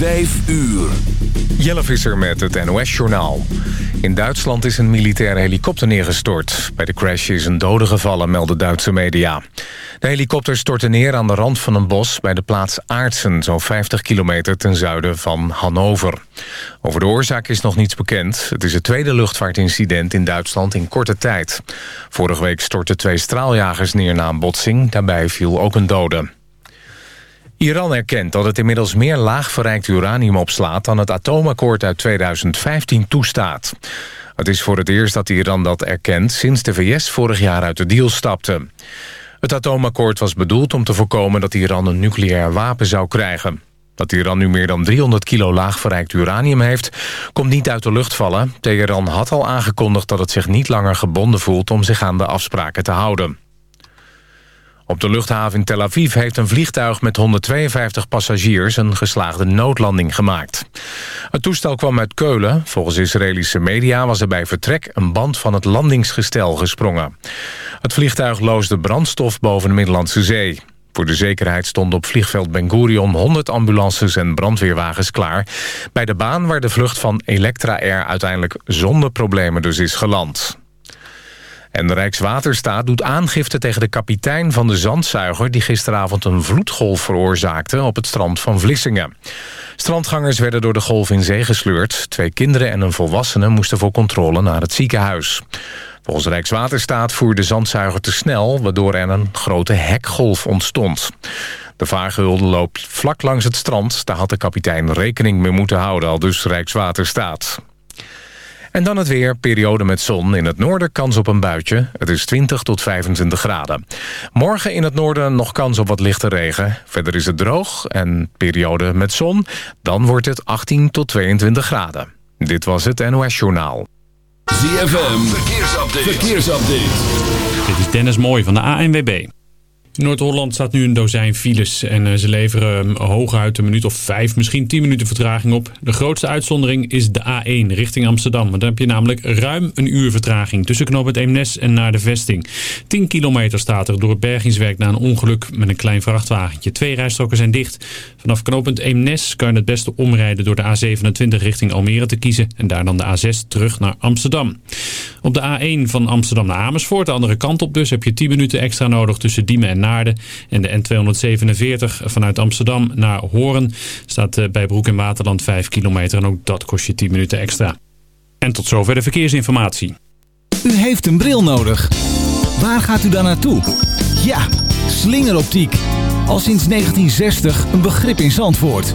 Vijf uur. Jelle Visser met het NOS-journaal. In Duitsland is een militaire helikopter neergestort. Bij de crash is een dode gevallen, melden Duitse media. De helikopter stortte neer aan de rand van een bos... bij de plaats Aartsen, zo'n 50 kilometer ten zuiden van Hannover. Over de oorzaak is nog niets bekend. Het is het tweede luchtvaartincident in Duitsland in korte tijd. Vorige week stortten twee straaljagers neer na een botsing. Daarbij viel ook een dode. Iran erkent dat het inmiddels meer laag verrijkt uranium opslaat... dan het atoomakkoord uit 2015 toestaat. Het is voor het eerst dat Iran dat erkent... sinds de VS vorig jaar uit de deal stapte. Het atoomakkoord was bedoeld om te voorkomen dat Iran een nucleair wapen zou krijgen. Dat Iran nu meer dan 300 kilo laag verrijkt uranium heeft... komt niet uit de lucht vallen. Teheran had al aangekondigd dat het zich niet langer gebonden voelt... om zich aan de afspraken te houden. Op de luchthaven in Tel Aviv heeft een vliegtuig met 152 passagiers een geslaagde noodlanding gemaakt. Het toestel kwam uit Keulen. Volgens Israëlische media was er bij vertrek een band van het landingsgestel gesprongen. Het vliegtuig loosde brandstof boven de Middellandse Zee. Voor de zekerheid stonden op vliegveld Ben Gurion 100 ambulances en brandweerwagens klaar... bij de baan waar de vlucht van Electra Air uiteindelijk zonder problemen dus is geland. En de Rijkswaterstaat doet aangifte tegen de kapitein van de zandzuiger... die gisteravond een vloedgolf veroorzaakte op het strand van Vlissingen. Strandgangers werden door de golf in zee gesleurd. Twee kinderen en een volwassene moesten voor controle naar het ziekenhuis. Volgens Rijkswaterstaat voer de zandzuiger te snel... waardoor er een grote hekgolf ontstond. De vaargehulde loopt vlak langs het strand. Daar had de kapitein rekening mee moeten houden, al dus Rijkswaterstaat. En dan het weer, periode met zon. In het noorden kans op een buitje. Het is 20 tot 25 graden. Morgen in het noorden nog kans op wat lichte regen. Verder is het droog en periode met zon. Dan wordt het 18 tot 22 graden. Dit was het NOS Journaal. ZFM, verkeersupdate. verkeersupdate. Dit is Dennis Mooi van de ANWB. Noord-Holland staat nu een dozijn files en eh, ze leveren um, hooguit een minuut of vijf, misschien tien minuten vertraging op. De grootste uitzondering is de A1 richting Amsterdam. Want dan heb je namelijk ruim een uur vertraging tussen knoop het Eemnes en naar de vesting. 10 kilometer staat er door het bergingswerk na een ongeluk met een klein vrachtwagentje. Twee rijstroken zijn dicht. Vanaf knooppunt Eemnes kan je het beste omrijden door de A27 richting Almere te kiezen en daar dan de A6 terug naar Amsterdam. Op de A1 van Amsterdam naar Amersfoort, de andere kant op dus, heb je 10 minuten extra nodig tussen Diemen en Naarden. En de N247 vanuit Amsterdam naar Hoorn staat eh, bij Broek en Waterland 5 kilometer. En ook dat kost je 10 minuten extra. En tot zover de verkeersinformatie. U heeft een bril nodig. Waar gaat u dan naartoe? Ja, slingeroptiek. Al sinds 1960 een begrip in Zandvoort.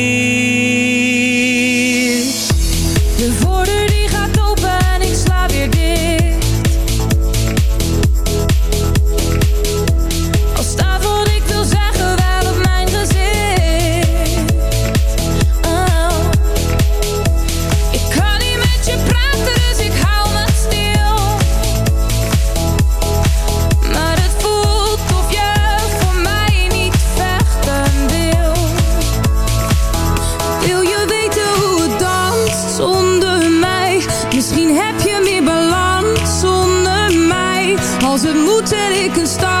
Als het moet zet ik een stapje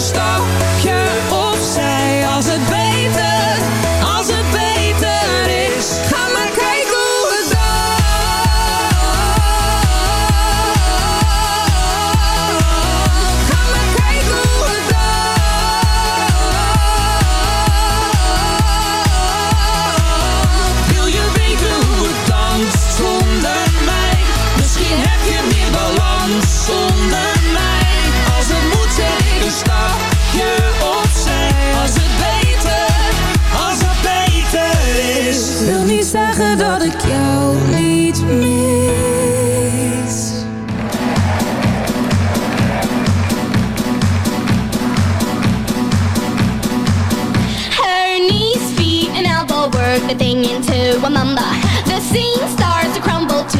stapje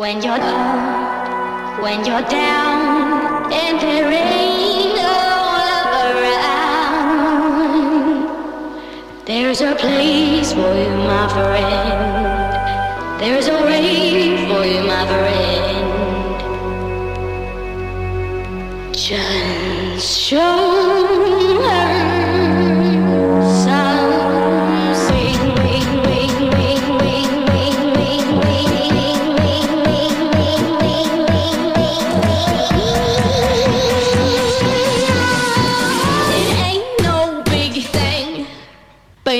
When you're down, when you're down, and there ain't no love around, there's a place for you, my friend. There's a way for you, my friend. Just show.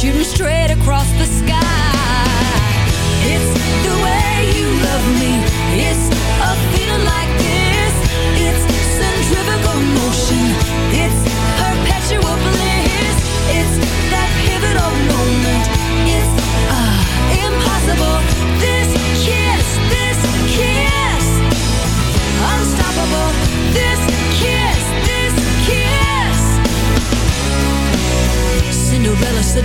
shooting straight across the sky.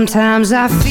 Sometimes I feel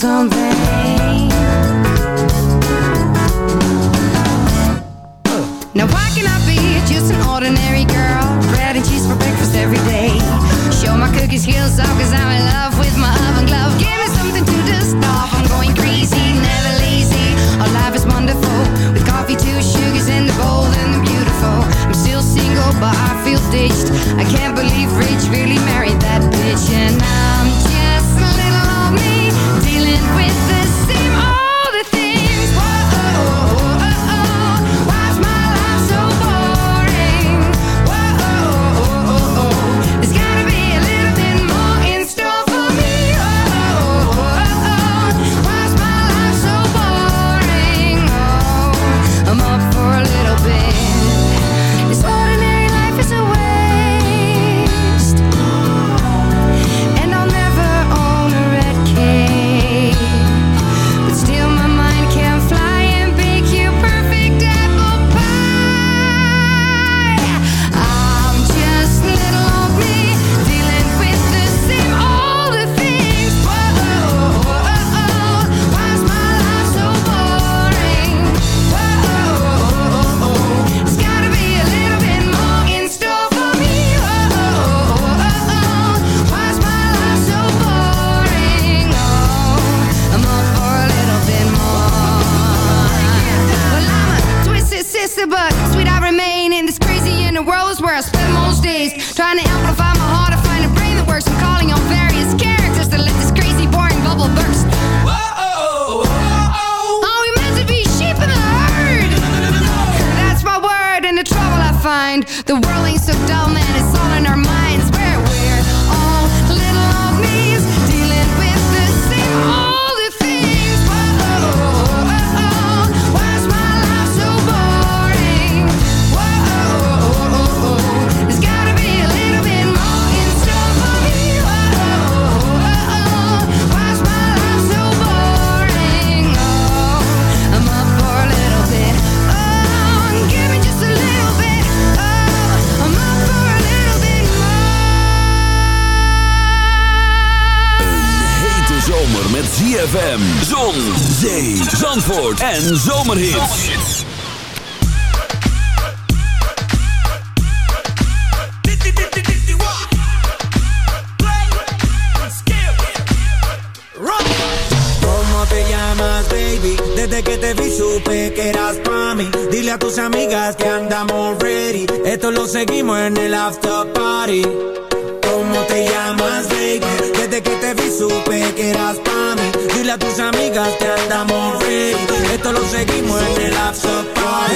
something The world Zandvoort en Zomerhits. ¿Cómo te llamas, baby? Desde que te vi supe que eras pa' mí. Dile a tus amigas que andamos ready. Esto lo seguimos en el after party. Esto lo seguimos en el after party.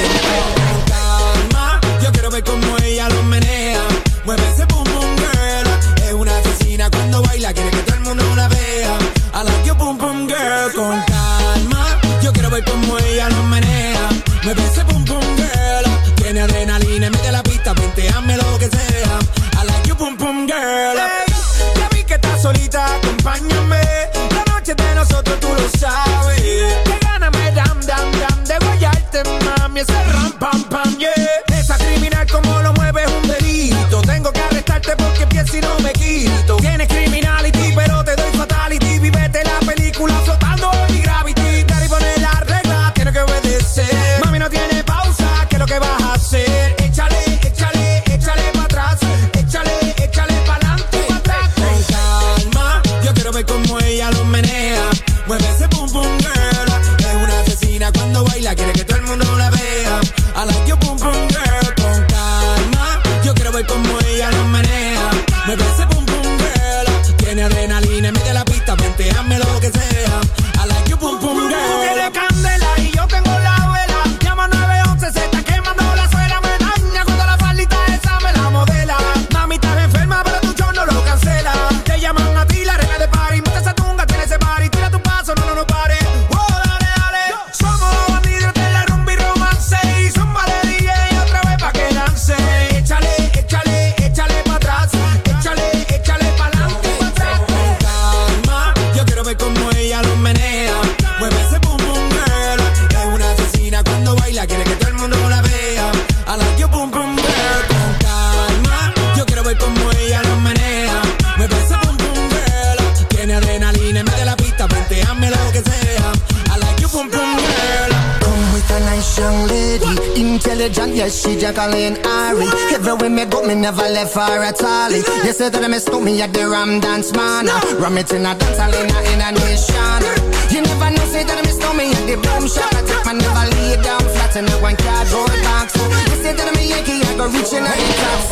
Calma, yo quiero ver cómo ella lo menea. Mueve ese boom boom girl. Es una asesina cuando baila, quiere que todo el mundo la vea. I like your boom boom girl. Con calma, yo quiero ver cómo ella lo menea. Mueve ese boom boom girl. Tiene adrenalina, mete la pista, penteame lo que sea. I like your boom boom girl. Hey, ya vi que estás solita, acompáñame. La noche de nosotros tú lo sabes This to me at the Ram Dance Man. Ram it in a dance hall in a, in a nation. You never know, say that I miss me at the boom shop. I take my never lay down flat in a one cardboard box. You say that I'm a Yankee, I go reaching out the top.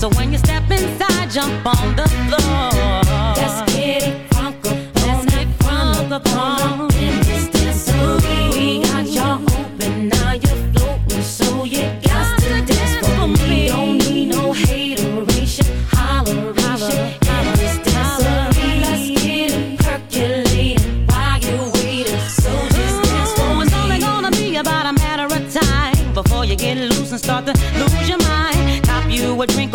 So when you step inside, jump on the floor. Let's get it funky. Let's get funky.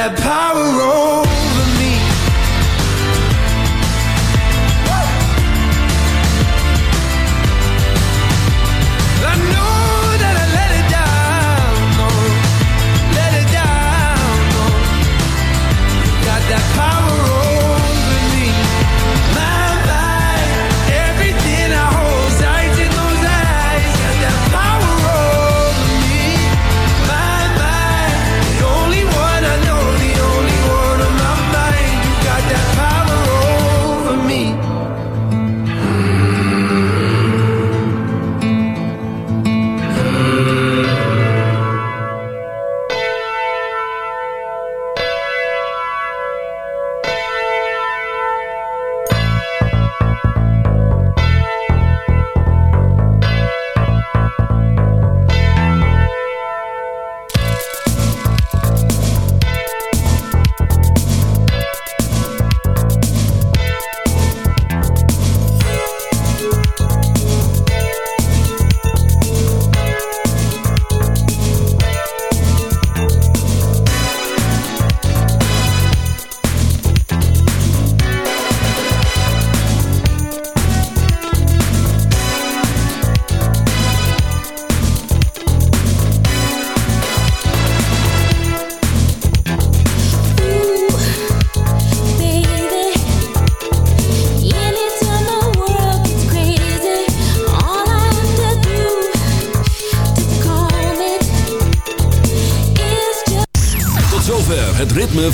that power over